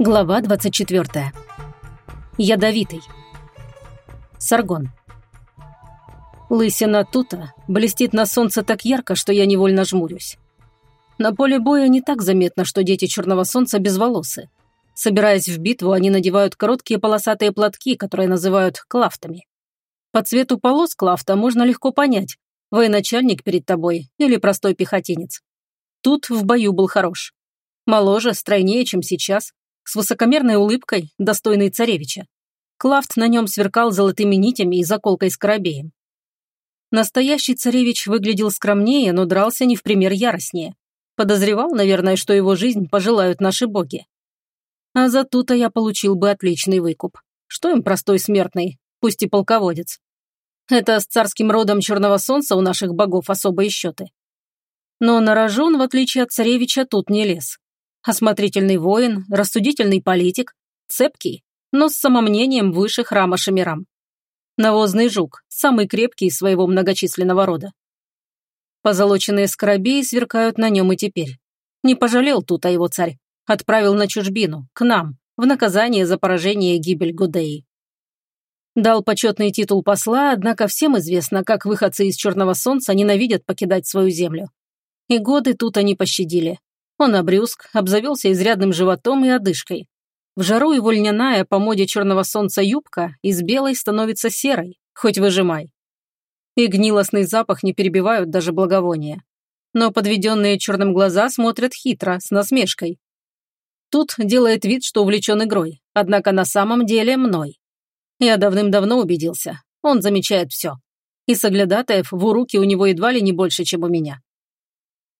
Глава 24. Ядовитый. Саргон. Лысина тута блестит на солнце так ярко, что я невольно жмурюсь. На поле боя не так заметно, что дети Черного Солнца безволосы. Собираясь в битву, они надевают короткие полосатые платки, которые называют клафтами. По цвету полос клафта можно легко понять, военачальник перед тобой или простой пехотинец. Тут в бою был хорош. Моложе, стройнее, чем сейчас, с высокомерной улыбкой, достойной царевича. Клафт на нем сверкал золотыми нитями и заколкой скоробеем. Настоящий царевич выглядел скромнее, но дрался не в пример яростнее. Подозревал, наверное, что его жизнь пожелают наши боги. А за то-то я получил бы отличный выкуп. Что им простой смертный, пусть и полководец. Это с царским родом Черного Солнца у наших богов особые счеты. Но на рожон, в отличие от царевича, тут не лез. Осмотрительный воин, рассудительный политик, цепкий, но с самомнением выше храма Шамирам. Навозный жук, самый крепкий из своего многочисленного рода. Позолоченные скоробеи сверкают на нем и теперь. Не пожалел тут о его царь. Отправил на чужбину, к нам, в наказание за поражение и гибель Гудеи. Дал почетный титул посла, однако всем известно, как выходцы из Черного Солнца ненавидят покидать свою землю. И годы тут они пощадили. Он обрюзг, обзавелся изрядным животом и одышкой. В жару его льняная по моде черного солнца юбка из белой становится серой, хоть выжимай. И гнилостный запах не перебивают даже благовония. Но подведенные черным глаза смотрят хитро, с насмешкой. Тут делает вид, что увлечен игрой, однако на самом деле мной. Я давным-давно убедился, он замечает все. И соглядатаев в уруке у него едва ли не больше, чем у меня.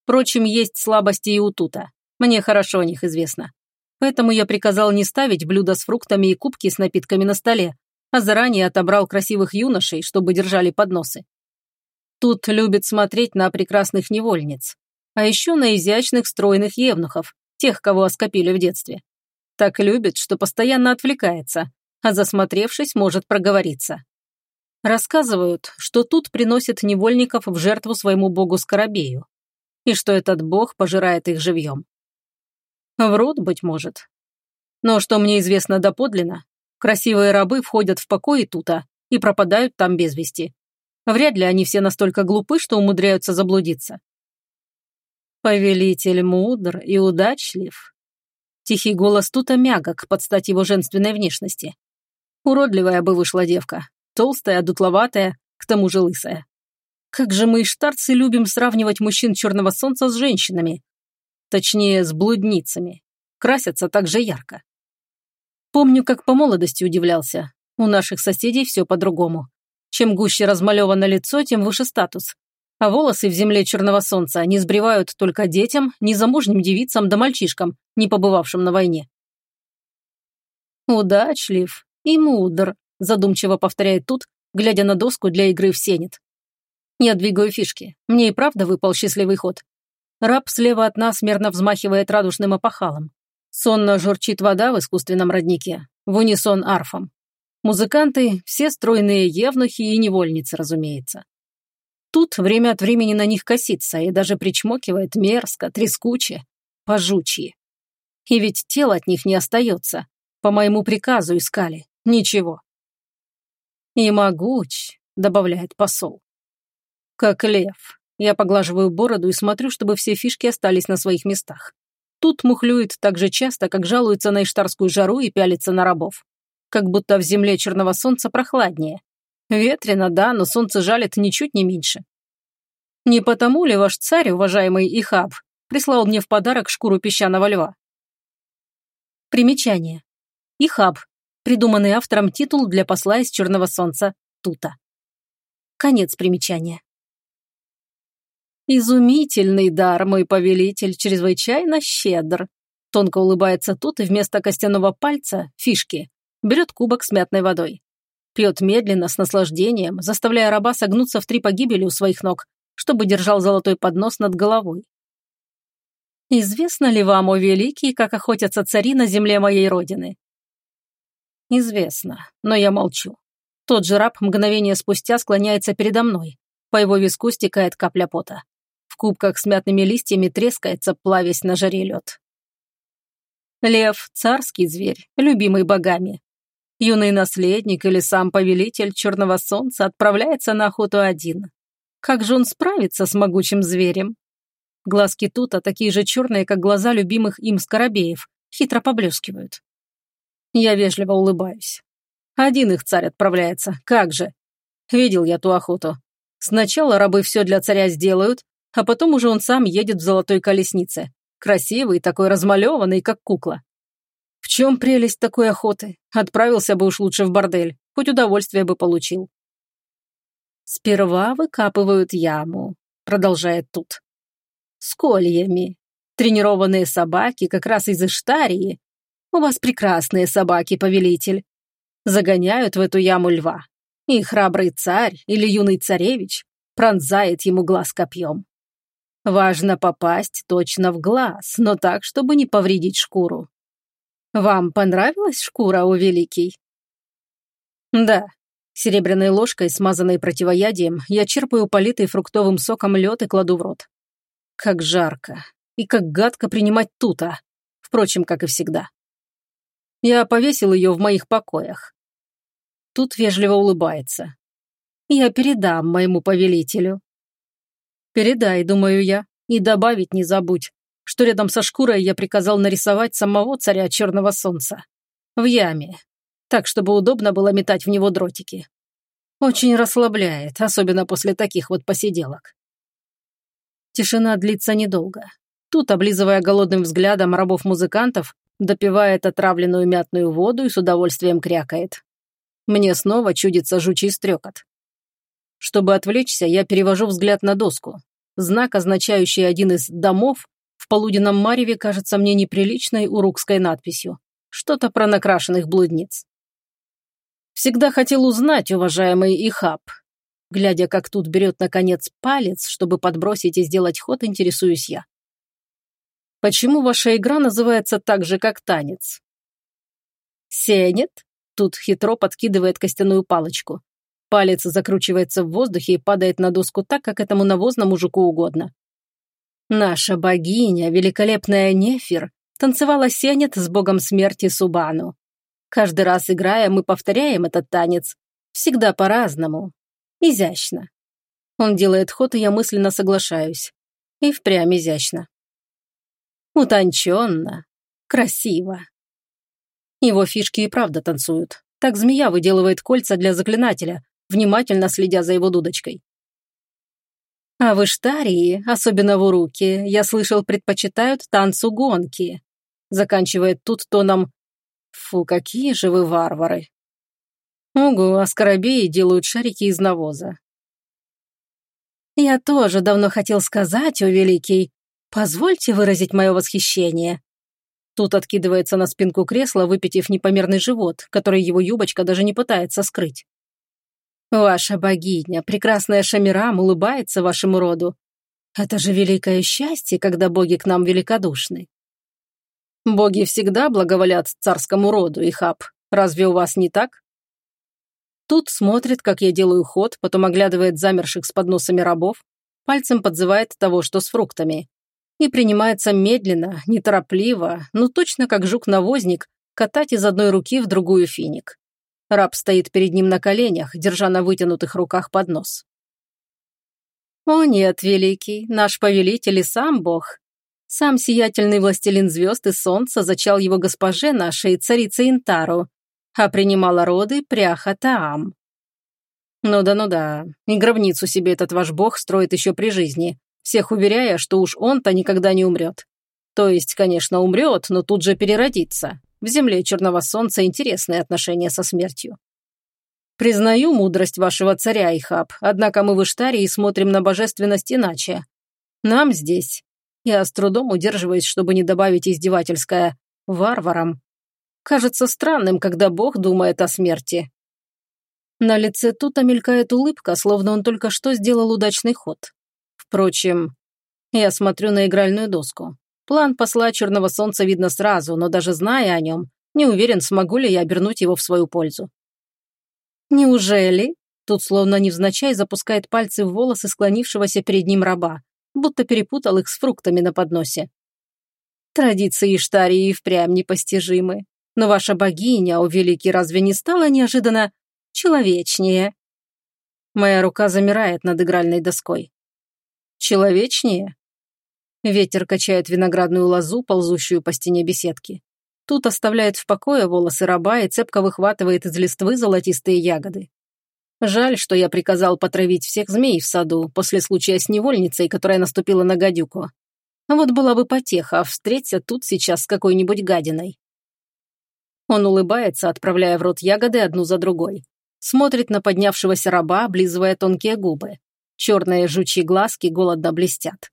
Впрочем, есть слабости и у Тута. Мне хорошо о них известно. Поэтому я приказал не ставить блюда с фруктами и кубки с напитками на столе, а заранее отобрал красивых юношей, чтобы держали подносы. Тут любит смотреть на прекрасных невольниц, а еще на изящных стройных евнухов, тех, кого оскопили в детстве. Так любит, что постоянно отвлекается, а засмотревшись, может проговориться. Рассказывают, что тут приносят невольников в жертву своему богу Скоробею и что этот бог пожирает их живьем. Врут, быть может. Но что мне известно доподлинно, красивые рабы входят в покои тута и пропадают там без вести. Вряд ли они все настолько глупы, что умудряются заблудиться. Повелитель мудр и удачлив. Тихий голос тута мягок под стать его женственной внешности. Уродливая бы вышла девка, толстая, дутловатая, к тому же лысая. Как же мы, штарцы, любим сравнивать мужчин Черного Солнца с женщинами. Точнее, с блудницами. Красятся так же ярко. Помню, как по молодости удивлялся. У наших соседей все по-другому. Чем гуще размалевано лицо, тем выше статус. А волосы в земле Черного Солнца не сбривают только детям, незамужним девицам да мальчишкам, не побывавшим на войне. «Удачлив и мудр», задумчиво повторяет тут, глядя на доску для игры в сенет. Я двигаю фишки. Мне и правда выпал счастливый ход. Раб слева от нас мерно взмахивает радужным опахалом. Сонно журчит вода в искусственном роднике, в унисон арфом. Музыканты – все стройные евнухи и невольницы, разумеется. Тут время от времени на них косится и даже причмокивает мерзко, трескуче, пожучье. И ведь тело от них не остается. По моему приказу искали. Ничего. «И могуч», — добавляет посол. Как лев. Я поглаживаю бороду и смотрю, чтобы все фишки остались на своих местах. Тут мухлюет так же часто, как жалуется на иштарскую жару и пялится на рабов. Как будто в земле черного солнца прохладнее. Ветрено, да, но солнце жалит ничуть не меньше. Не потому ли ваш царь, уважаемый Ихаб, прислал мне в подарок шкуру песчаного льва? Примечание. Ихаб. Придуманный автором титул для посла из Черного Солнца Тута. Конец примечания. «Изумительный дар, мой повелитель, чрезвычайно щедр!» Тонко улыбается тут и вместо костяного пальца, фишки, берет кубок с мятной водой. Пьет медленно, с наслаждением, заставляя раба согнуться в три погибели у своих ног, чтобы держал золотой поднос над головой. «Известно ли вам, о великий, как охотятся цари на земле моей родины?» «Известно, но я молчу. Тот же раб мгновение спустя склоняется передо мной. По его виску стекает капля пота кубках с мятными листьями трескается, плавясь на жаре лед. Лев – царский зверь, любимый богами. Юный наследник или сам повелитель Черного Солнца отправляется на охоту один. Как же он справится с могучим зверем? Глазки Тута такие же черные, как глаза любимых им скоробеев, хитро поблескивают. Я вежливо улыбаюсь. Один их царь отправляется, как же. Видел я ту охоту. Сначала рабы все для царя сделают, а потом уже он сам едет в золотой колеснице. Красивый, такой размалеванный, как кукла. В чем прелесть такой охоты? Отправился бы уж лучше в бордель, хоть удовольствие бы получил. «Сперва выкапывают яму», — продолжает тут. «С кольями. Тренированные собаки как раз из Иштарии. У вас прекрасные собаки, повелитель. Загоняют в эту яму льва. И храбрый царь или юный царевич пронзает ему глаз копьем. Важно попасть точно в глаз, но так, чтобы не повредить шкуру. Вам понравилась шкура, о великий? Да. Серебряной ложкой, смазанной противоядием, я черпаю политый фруктовым соком лед и кладу в рот. Как жарко. И как гадко принимать тута. Впрочем, как и всегда. Я повесил ее в моих покоях. Тут вежливо улыбается. Я передам моему повелителю. Передай, думаю я, и добавить не забудь, что рядом со шкурой я приказал нарисовать самого царя Черного Солнца. В яме. Так, чтобы удобно было метать в него дротики. Очень расслабляет, особенно после таких вот посиделок. Тишина длится недолго. Тут, облизывая голодным взглядом рабов-музыкантов, допивает отравленную мятную воду и с удовольствием крякает. Мне снова чудится жучий стрекот. Чтобы отвлечься, я перевожу взгляд на доску. Знак, означающий один из домов, в полуденном мареве кажется мне неприличной урукской надписью. Что-то про накрашенных блудниц. Всегда хотел узнать, уважаемый Ихаб. Глядя, как тут берет, наконец, палец, чтобы подбросить и сделать ход, интересуюсь я. Почему ваша игра называется так же, как танец? Сенет? Тут хитро подкидывает костяную палочку. Палец закручивается в воздухе и падает на доску так, как этому навозному мужику угодно. Наша богиня, великолепная Нефир, танцевала сенет с богом смерти Субану. Каждый раз играя, мы повторяем этот танец. Всегда по-разному. Изящно. Он делает ход, и я мысленно соглашаюсь. И впрямь изящно. Утонченно. Красиво. Его фишки и правда танцуют. Так змея выделывает кольца для заклинателя, внимательно следя за его дудочкой. А в Иштарии, особенно в Уруке, я слышал, предпочитают танцу гонки. Заканчивает тут тоном «Фу, какие же вы варвары!» Угу, а скоробеи делают шарики из навоза. Я тоже давно хотел сказать, о великий, позвольте выразить мое восхищение. Тут откидывается на спинку кресла, выпитив непомерный живот, который его юбочка даже не пытается скрыть. Ваша богиня, прекрасная Шамирам, улыбается вашему роду. Это же великое счастье, когда боги к нам великодушны. Боги всегда благоволят царскому роду, Ихаб. Разве у вас не так? Тут смотрит, как я делаю ход, потом оглядывает замерших с подносами рабов, пальцем подзывает того, что с фруктами, и принимается медленно, неторопливо, но точно как жук-навозник, катать из одной руки в другую финик. Раб стоит перед ним на коленях, держа на вытянутых руках поднос. «О нет, великий, наш повелитель и сам бог. Сам сиятельный властелин звезд и солнца зачал его госпоже нашей, царице Интару, а принимала роды пряха Таам. Ну да, ну да, и гробницу себе этот ваш бог строит еще при жизни, всех уверяя, что уж он-то никогда не умрет. То есть, конечно, умрет, но тут же переродится. В земле Черного Солнца интересные отношения со смертью. Признаю мудрость вашего царя, Ихаб, однако мы в Иштарии смотрим на божественность иначе. Нам здесь. Я с трудом удерживаюсь, чтобы не добавить издевательское «варварам». Кажется странным, когда Бог думает о смерти. На лице Тута мелькает улыбка, словно он только что сделал удачный ход. Впрочем, я смотрю на игральную доску. План посла Черного Солнца видно сразу, но даже зная о нем, не уверен, смогу ли я обернуть его в свою пользу. «Неужели?» Тут словно невзначай запускает пальцы в волосы склонившегося перед ним раба, будто перепутал их с фруктами на подносе. Традиции Иштарии и впрямь непостижимы. Но ваша богиня, о великий, разве не стала неожиданно человечнее?» Моя рука замирает над игральной доской. «Человечнее?» Ветер качает виноградную лозу, ползущую по стене беседки. Тут оставляет в покое волосы раба и цепко выхватывает из листвы золотистые ягоды. Жаль, что я приказал потравить всех змей в саду после случая с невольницей, которая наступила на гадюку. Вот была бы потеха, а встреться тут сейчас с какой-нибудь гадиной. Он улыбается, отправляя в рот ягоды одну за другой. Смотрит на поднявшегося раба, облизывая тонкие губы. Черные жучьи глазки голодно блестят.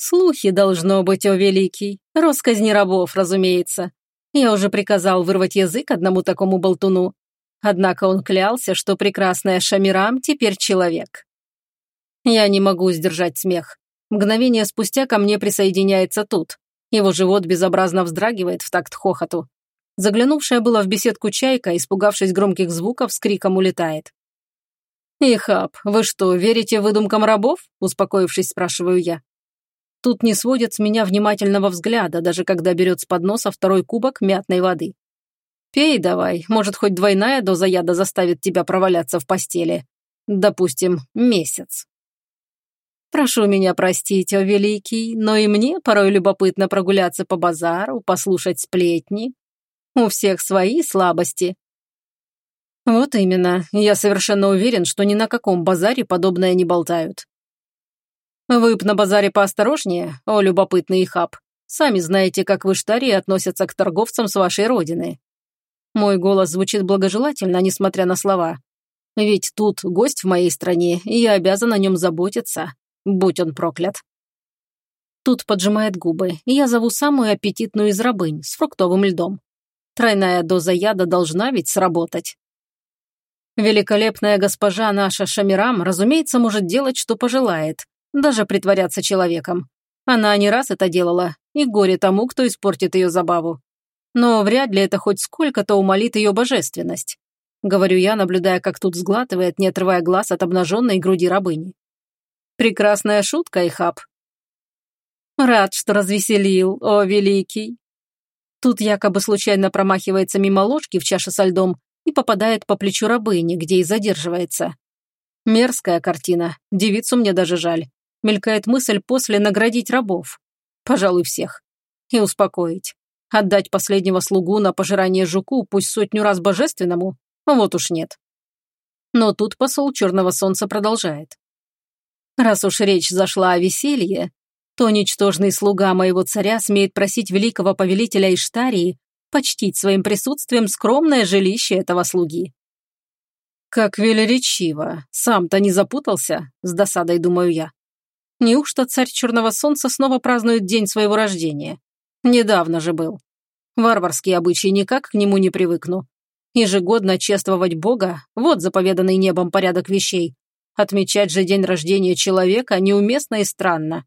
Слухи должно быть, о великий. Росказни рабов, разумеется. Я уже приказал вырвать язык одному такому болтуну. Однако он клялся, что прекрасная Шамирам теперь человек. Я не могу сдержать смех. Мгновение спустя ко мне присоединяется тут. Его живот безобразно вздрагивает в такт хохоту. Заглянувшая была в беседку чайка, испугавшись громких звуков, с криком улетает. «Ихаб, вы что, верите выдумкам рабов?» – успокоившись, спрашиваю я. Тут не сводит с меня внимательного взгляда, даже когда берет с подноса второй кубок мятной воды. «Пей давай, может, хоть двойная доза яда заставит тебя проваляться в постели. Допустим, месяц». Прошу меня простить, о великий, но и мне порой любопытно прогуляться по базару, послушать сплетни. У всех свои слабости. Вот именно, я совершенно уверен, что ни на каком базаре подобное не болтают. Вы б на базаре поосторожнее, о любопытный хаб. Сами знаете, как в Иштарии относятся к торговцам с вашей родины. Мой голос звучит благожелательно, несмотря на слова. Ведь тут гость в моей стране, и я обязан о нем заботиться. Будь он проклят. Тут поджимает губы, и я зову самую аппетитную из рабынь с фруктовым льдом. Тройная доза яда должна ведь сработать. Великолепная госпожа наша Шамирам, разумеется, может делать, что пожелает, даже притворяться человеком. Она не раз это делала, и горе тому, кто испортит ее забаву. Но вряд ли это хоть сколько-то умолит ее божественность. Говорю я, наблюдая, как тут сглатывает, не отрывая глаз от обнаженной груди рабыни. Прекрасная шутка, Ихаб. Рад, что развеселил, о великий. Тут якобы случайно промахивается мимо ложки в чаше со льдом и попадает по плечу рабыни, где и задерживается. Мерзкая картина, девицу мне даже жаль мелькает мысль после наградить рабов. Пожалуй, всех. И успокоить. Отдать последнего слугу на пожирание жуку, пусть сотню раз божественному, вот уж нет. Но тут посол Черного Солнца продолжает. Раз уж речь зашла о веселье, то ничтожный слуга моего царя смеет просить великого повелителя Иштарии почтить своим присутствием скромное жилище этого слуги. Как велеречиво, сам-то не запутался, с досадой думаю я. Неужто царь Черного Солнца снова празднует день своего рождения? Недавно же был. Варварские обычаи никак к нему не привыкну. Ежегодно чествовать Бога – вот заповеданный небом порядок вещей. Отмечать же день рождения человека неуместно и странно.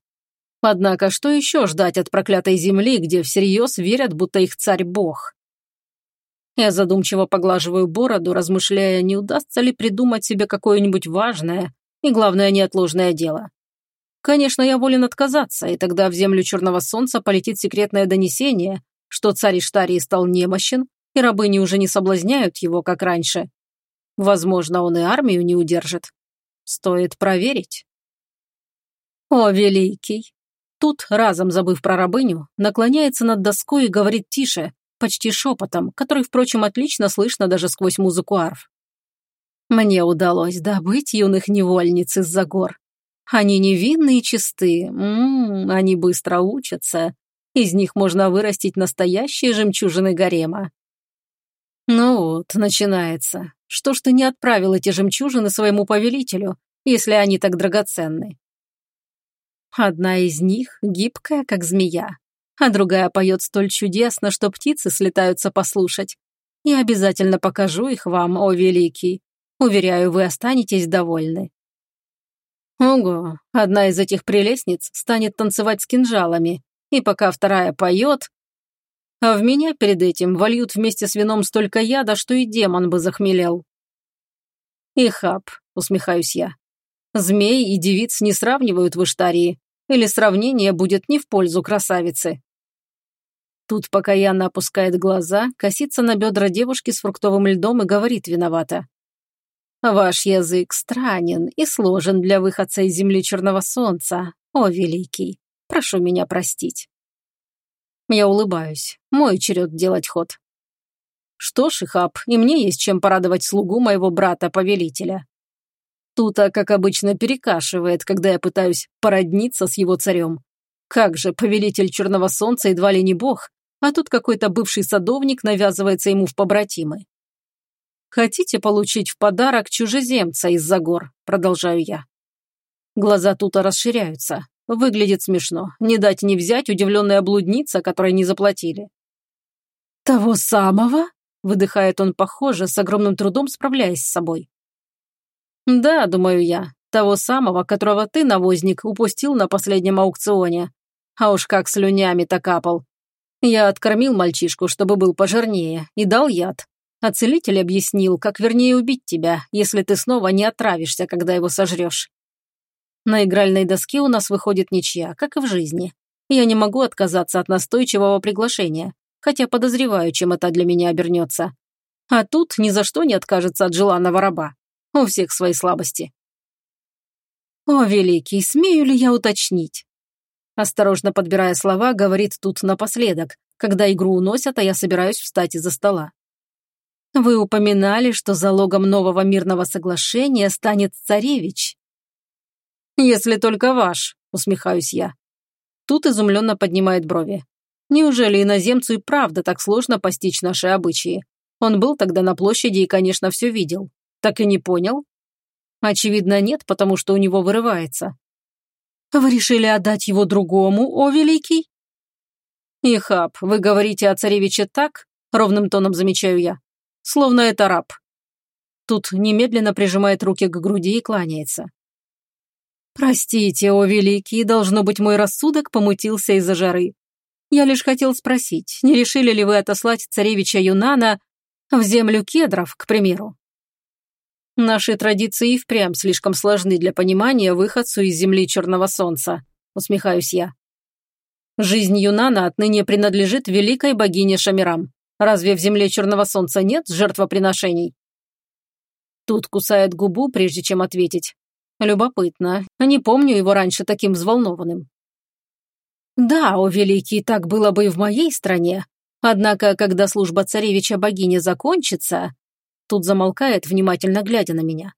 Однако что еще ждать от проклятой земли, где всерьез верят, будто их царь – Бог? Я задумчиво поглаживаю бороду, размышляя, не удастся ли придумать себе какое-нибудь важное и, главное, неотложное дело. Конечно, я волен отказаться, и тогда в землю Черного Солнца полетит секретное донесение, что царь Иштарии стал немощен, и рабыни уже не соблазняют его, как раньше. Возможно, он и армию не удержит. Стоит проверить. О, великий! Тут, разом забыв про рабыню, наклоняется над доской и говорит тише, почти шепотом, который, впрочем, отлично слышно даже сквозь музыку арф. Мне удалось добыть юных невольниц из-за гор. Они невинны и чисты, М -м, они быстро учатся. Из них можно вырастить настоящие жемчужины гарема. Ну вот, начинается. Что ж ты не отправил эти жемчужины своему повелителю, если они так драгоценны? Одна из них гибкая, как змея, а другая поет столь чудесно, что птицы слетаются послушать. Я обязательно покажу их вам, о великий. Уверяю, вы останетесь довольны. Ого, одна из этих прелестниц станет танцевать с кинжалами, и пока вторая поет, а в меня перед этим вольют вместе с вином столько яда, что и демон бы захмелел. «Ихаб», — усмехаюсь я. «Змей и девиц не сравнивают в Иштарии, или сравнение будет не в пользу красавицы. Тут покаянно опускает глаза, косится на бедра девушки с фруктовым льдом и говорит виновато. «Ваш язык странен и сложен для выходца из земли черного солнца, о великий, прошу меня простить». Я улыбаюсь. Мой черед делать ход. Что ж, Ихаб, и мне есть чем порадовать слугу моего брата-повелителя. Тута, как обычно, перекашивает, когда я пытаюсь породниться с его царем. Как же, повелитель Черного Солнца едва ли не бог, а тут какой-то бывший садовник навязывается ему в побратимы. «Хотите получить в подарок чужеземца из-за гор?» – продолжаю я. Глаза Тута расширяются. Выглядит смешно. Не дать не взять удивленная блудница, которой не заплатили. «Того самого?» – выдыхает он похоже, с огромным трудом справляясь с собой. «Да, думаю я, того самого, которого ты, навозник, упустил на последнем аукционе. А уж как слюнями-то капал. Я откормил мальчишку, чтобы был пожирнее, и дал яд. А целитель объяснил, как вернее убить тебя, если ты снова не отравишься, когда его сожрешь. На игральной доске у нас выходит ничья, как и в жизни. Я не могу отказаться от настойчивого приглашения, хотя подозреваю, чем это для меня обернется. А тут ни за что не откажется от желанного раба. У всех свои слабости. «О, великий, смею ли я уточнить?» Осторожно подбирая слова, говорит тут напоследок, когда игру уносят, а я собираюсь встать из-за стола. «Вы упоминали, что залогом нового мирного соглашения станет царевич». «Если только ваш», — усмехаюсь я. Тут изумленно поднимает брови. Неужели иноземцу и правда так сложно постичь наши обычаи? Он был тогда на площади и, конечно, все видел. Так и не понял? Очевидно, нет, потому что у него вырывается. Вы решили отдать его другому, о великий? Ихаб, вы говорите о царевиче так, ровным тоном замечаю я, словно это раб. Тут немедленно прижимает руки к груди и кланяется. «Простите, о великий, должно быть, мой рассудок помутился из-за жары. Я лишь хотел спросить, не решили ли вы отослать царевича Юнана в землю кедров, к примеру?» Наши традиции впрямь слишком сложны для понимания выходцу из земли Черного Солнца, усмехаюсь я. Жизнь Юнана отныне принадлежит великой богине Шамирам. Разве в земле Черного Солнца нет жертвоприношений? Тут кусает губу, прежде чем ответить. Любопытно. Не помню его раньше таким взволнованным. Да, о великий, так было бы и в моей стране. Однако, когда служба царевича богини закончится, Тут замолкает, внимательно глядя на меня.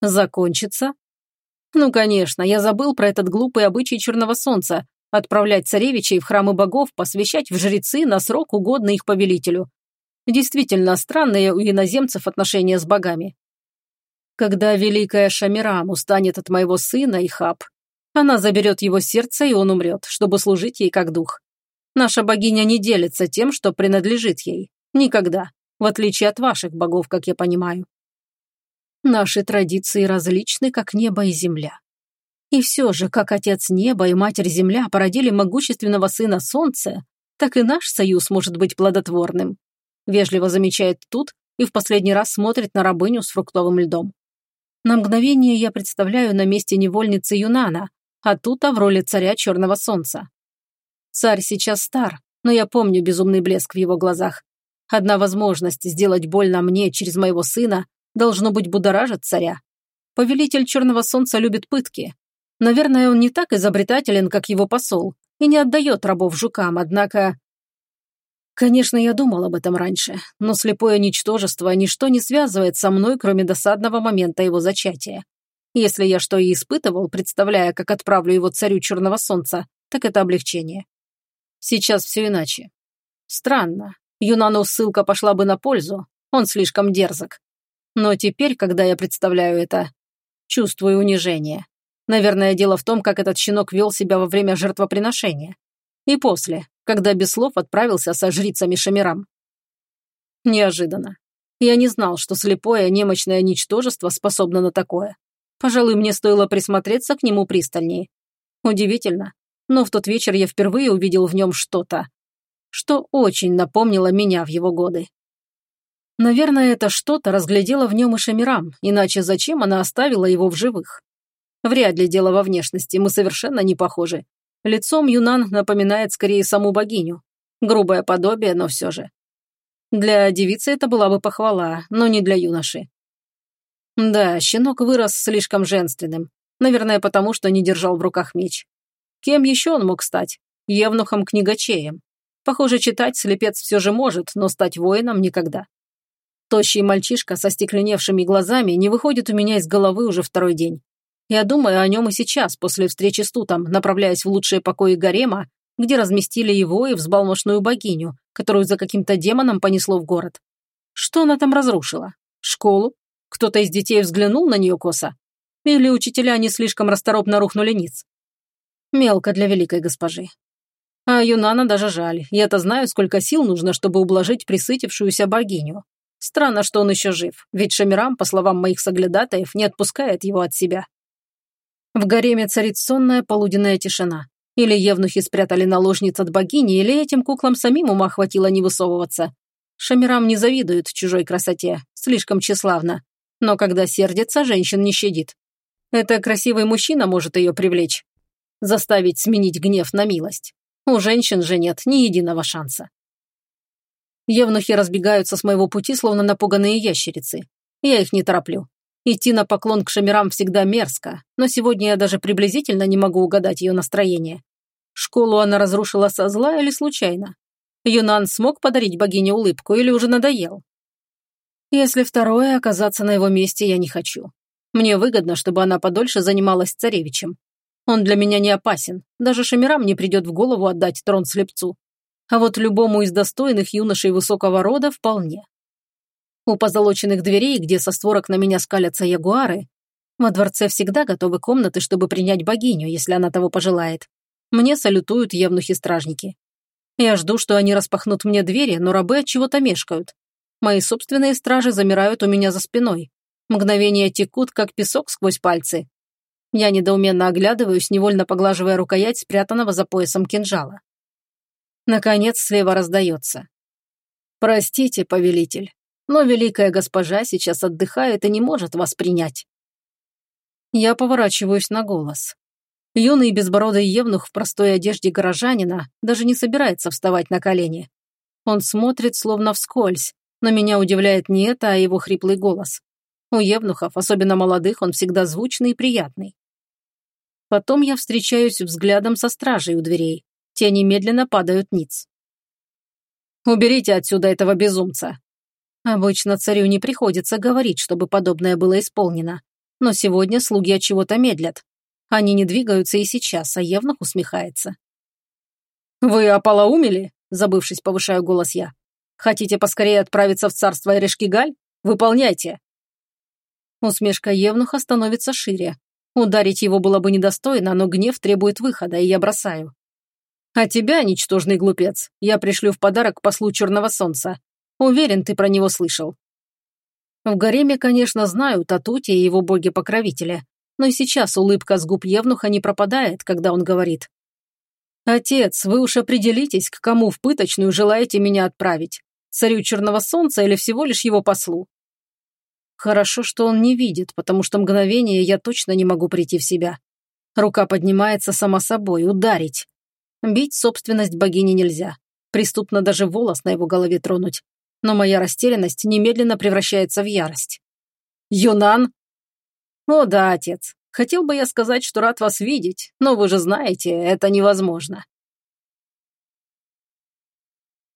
Закончится? Ну, конечно, я забыл про этот глупый обычай Черного Солнца отправлять царевичей в храмы богов, посвящать в жрецы на срок, угодный их повелителю. Действительно странные у иноземцев отношения с богами. Когда великая Шамирам устанет от моего сына и хаб, она заберет его сердце, и он умрет, чтобы служить ей как дух. Наша богиня не делится тем, что принадлежит ей. Никогда в отличие от ваших богов, как я понимаю. Наши традиции различны, как небо и земля. И все же, как отец неба и матерь земля породили могущественного сына солнца, так и наш союз может быть плодотворным. Вежливо замечает тут и в последний раз смотрит на рабыню с фруктовым льдом. На мгновение я представляю на месте невольницы Юнана, а тут а в роли царя Черного Солнца. Царь сейчас стар, но я помню безумный блеск в его глазах, Одна возможность сделать больно мне через моего сына должно быть будоражит царя. Повелитель Черного Солнца любит пытки. Наверное, он не так изобретателен, как его посол, и не отдает рабов жукам, однако... Конечно, я думал об этом раньше, но слепое ничтожество ничто не связывает со мной, кроме досадного момента его зачатия. Если я что и испытывал, представляя, как отправлю его царю Черного Солнца, так это облегчение. Сейчас все иначе. Странно, Юнану ссылка пошла бы на пользу, он слишком дерзок. Но теперь, когда я представляю это, чувствую унижение. Наверное, дело в том, как этот щенок вел себя во время жертвоприношения. И после, когда без слов отправился со жрицами Шамирам. Неожиданно. Я не знал, что слепое, немощное ничтожество способно на такое. Пожалуй, мне стоило присмотреться к нему пристальнее. Удивительно, но в тот вечер я впервые увидел в нем что-то, что очень напомнило меня в его годы. Наверное, это что-то разглядело в нем и Шамирам, иначе зачем она оставила его в живых? Вряд ли дело во внешности, мы совершенно не похожи. Лицом Юнан напоминает скорее саму богиню. Грубое подобие, но все же. Для девицы это была бы похвала, но не для юноши. Да, щенок вырос слишком женственным. Наверное, потому что не держал в руках меч. Кем еще он мог стать? Евнухом-книгачеем. Похоже, читать слепец все же может, но стать воином никогда. Тощий мальчишка со стекленевшими глазами не выходит у меня из головы уже второй день. Я думаю о нем и сейчас, после встречи с Тутом, направляясь в лучшие покои гарема, где разместили его и взбалмошную богиню, которую за каким-то демоном понесло в город. Что она там разрушила? Школу? Кто-то из детей взглянул на нее косо? Или учителя не слишком расторопно рухнули ниц? Мелко для великой госпожи. А Юнана даже жаль. Я-то знаю, сколько сил нужно, чтобы ублажить присытившуюся богиню. Странно, что он еще жив, ведь Шамирам, по словам моих соглядатаев, не отпускает его от себя. В гареме царит сонная полуденная тишина. Или евнухи спрятали наложниц от богини, или этим куклам самим ума хватило не высовываться. Шамирам не завидует чужой красоте, слишком тщеславно. Но когда сердится, женщин не щадит. Это красивый мужчина может ее привлечь. Заставить сменить гнев на милость. У женщин же нет ни единого шанса. Евнухи разбегаются с моего пути, словно напуганные ящерицы. Я их не тороплю. Идти на поклон к шамирам всегда мерзко, но сегодня я даже приблизительно не могу угадать ее настроение. Школу она разрушила со зла или случайно? Юнан смог подарить богине улыбку или уже надоел? Если второе, оказаться на его месте я не хочу. Мне выгодно, чтобы она подольше занималась царевичем. Он для меня не опасен, даже шамирам не придет в голову отдать трон слепцу. А вот любому из достойных юношей высокого рода вполне. У позолоченных дверей, где со створок на меня скалятся ягуары, во дворце всегда готовы комнаты, чтобы принять богиню, если она того пожелает. Мне салютуют евнухи-стражники. Я жду, что они распахнут мне двери, но рабы от чего-то мешкают. Мои собственные стражи замирают у меня за спиной. Мгновения текут, как песок сквозь пальцы. Я недоуменно оглядываюсь, невольно поглаживая рукоять спрятанного за поясом кинжала. Наконец слева раздается. «Простите, повелитель, но великая госпожа сейчас отдыхает и не может вас принять. Я поворачиваюсь на голос. Юный безбородый евнух в простой одежде горожанина даже не собирается вставать на колени. Он смотрит словно вскользь, но меня удивляет не это, а его хриплый голос. У евнухов, особенно молодых, он всегда звучный и приятный. Потом я встречаюсь взглядом со стражей у дверей. Те немедленно падают ниц. «Уберите отсюда этого безумца!» Обычно царю не приходится говорить, чтобы подобное было исполнено. Но сегодня слуги от чего-то медлят. Они не двигаются и сейчас, а Евнух усмехается. «Вы ополоумели?» – забывшись, повышаю голос я. «Хотите поскорее отправиться в царство Эрешкигаль? Выполняйте!» Усмешка Евнуха становится шире. Ударить его было бы недостойно, но гнев требует выхода, и я бросаю. «А тебя, ничтожный глупец, я пришлю в подарок послу Черного Солнца. Уверен, ты про него слышал. В гареме, конечно, знают о Туте и его боге-покровителе, но и сейчас улыбка с губ Евнуха не пропадает, когда он говорит. «Отец, вы уж определитесь, к кому в пыточную желаете меня отправить. Царю Черного Солнца или всего лишь его послу?» Хорошо, что он не видит, потому что мгновение я точно не могу прийти в себя. Рука поднимается сама собой, ударить. Бить собственность богини нельзя. Преступно даже волос на его голове тронуть но моя растерянность немедленно превращается в ярость. «Юнан?» «О да, отец. Хотел бы я сказать, что рад вас видеть, но вы же знаете, это невозможно.